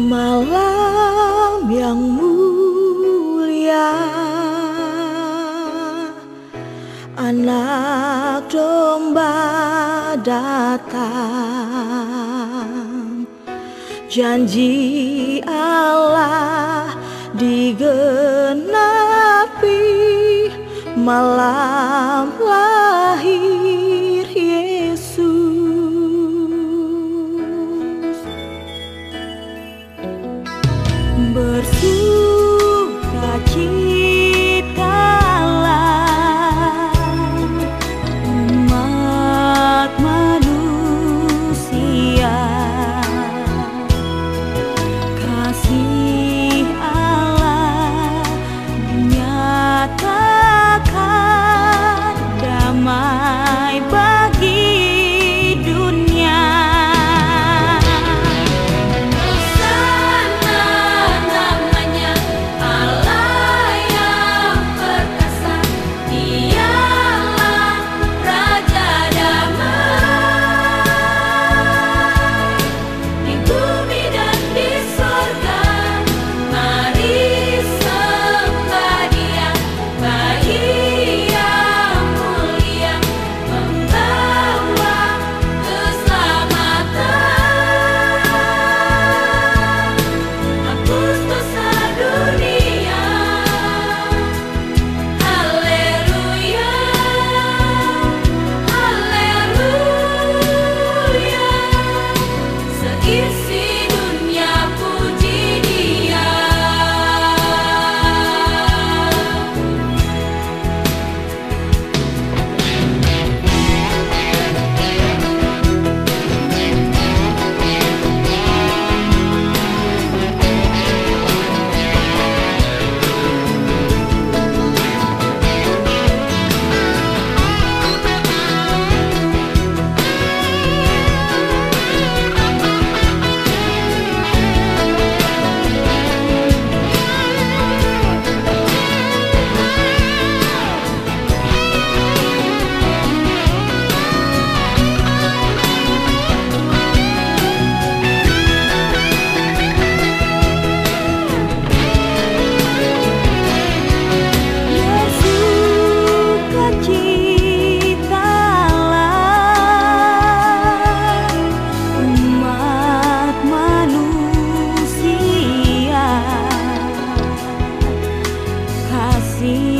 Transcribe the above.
Malam yang mulia. Anak domba datang. Janji Allah digenapi. Malam lahir see